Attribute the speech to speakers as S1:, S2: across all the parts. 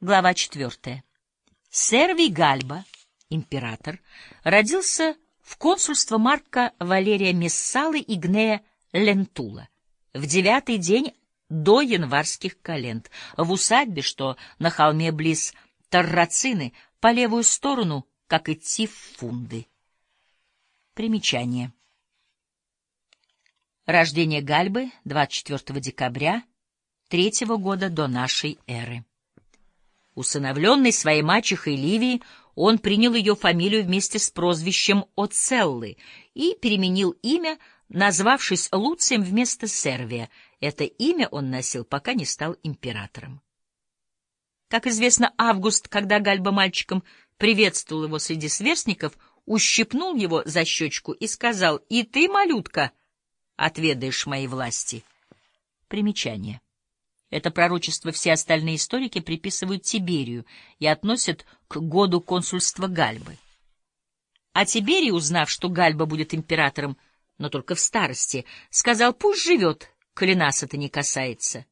S1: Глава четвертая. Сервий Гальба, император, родился в консульство Марка Валерия Мессалы и Гнея Лентула в девятый день до январских календ, в усадьбе, что на холме близ Таррацины, по левую сторону, как идти в фунды. Примечание. Рождение Гальбы 24 декабря третьего года до нашей эры. Усыновленный своей мачехой Ливии, он принял ее фамилию вместе с прозвищем Оцеллы и переменил имя, назвавшись Луцием вместо Сервия. Это имя он носил, пока не стал императором. Как известно, Август, когда Гальба мальчиком приветствовал его среди сверстников, ущипнул его за щечку и сказал, «И ты, малютка, отведаешь моей власти». Примечание. Это пророчество все остальные историки приписывают Тиберию и относят к году консульства Гальбы. А Тиберий, узнав, что Гальба будет императором, но только в старости, сказал, пусть живет, коли нас это не касается.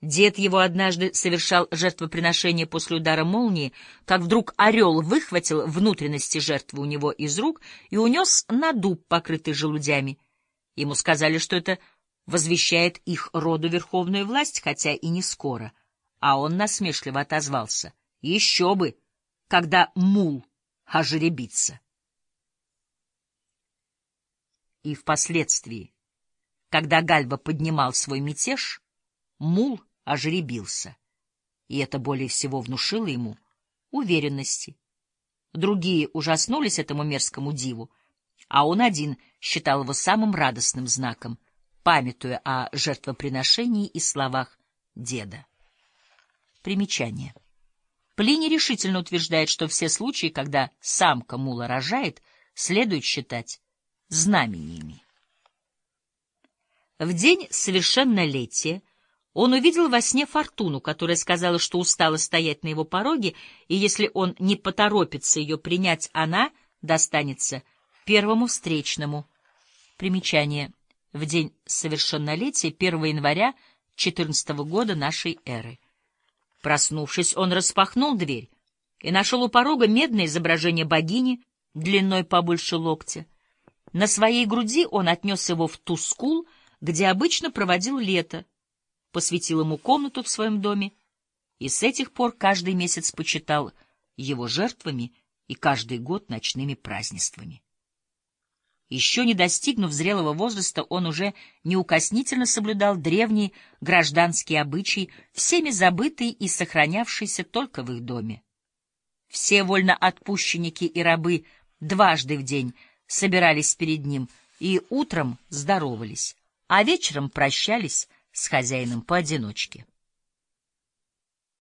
S1: Дед его однажды совершал жертвоприношение после удара молнии, как вдруг орел выхватил внутренности жертвы у него из рук и унес на дуб, покрытый желудями. Ему сказали, что это возвещает их роду верховную власть, хотя и не скоро. А он насмешливо отозвался. Еще бы, когда мул ожеребится. И впоследствии, когда Гальба поднимал свой мятеж, мул ожеребился, и это более всего внушило ему уверенности. Другие ужаснулись этому мерзкому диву, а он один считал его самым радостным знаком — памятуя о жертвоприношении и словах деда. Примечание. Плиний решительно утверждает, что все случаи, когда самка мула рожает, следует считать знамениями. В день совершеннолетия он увидел во сне фортуну, которая сказала, что устала стоять на его пороге, и если он не поторопится ее принять, она достанется первому встречному. Примечание в день совершеннолетия 1 января 14 года нашей эры. Проснувшись, он распахнул дверь и нашел у порога медное изображение богини длиной побольше локтя. На своей груди он отнес его в Тускул, где обычно проводил лето, посвятил ему комнату в своем доме и с этих пор каждый месяц почитал его жертвами и каждый год ночными празднествами. Еще не достигнув зрелого возраста, он уже неукоснительно соблюдал древний гражданский обычай, всеми забытый и сохранявшийся только в их доме. Все вольноотпущенники и рабы дважды в день собирались перед ним и утром здоровались, а вечером прощались с хозяином поодиночке.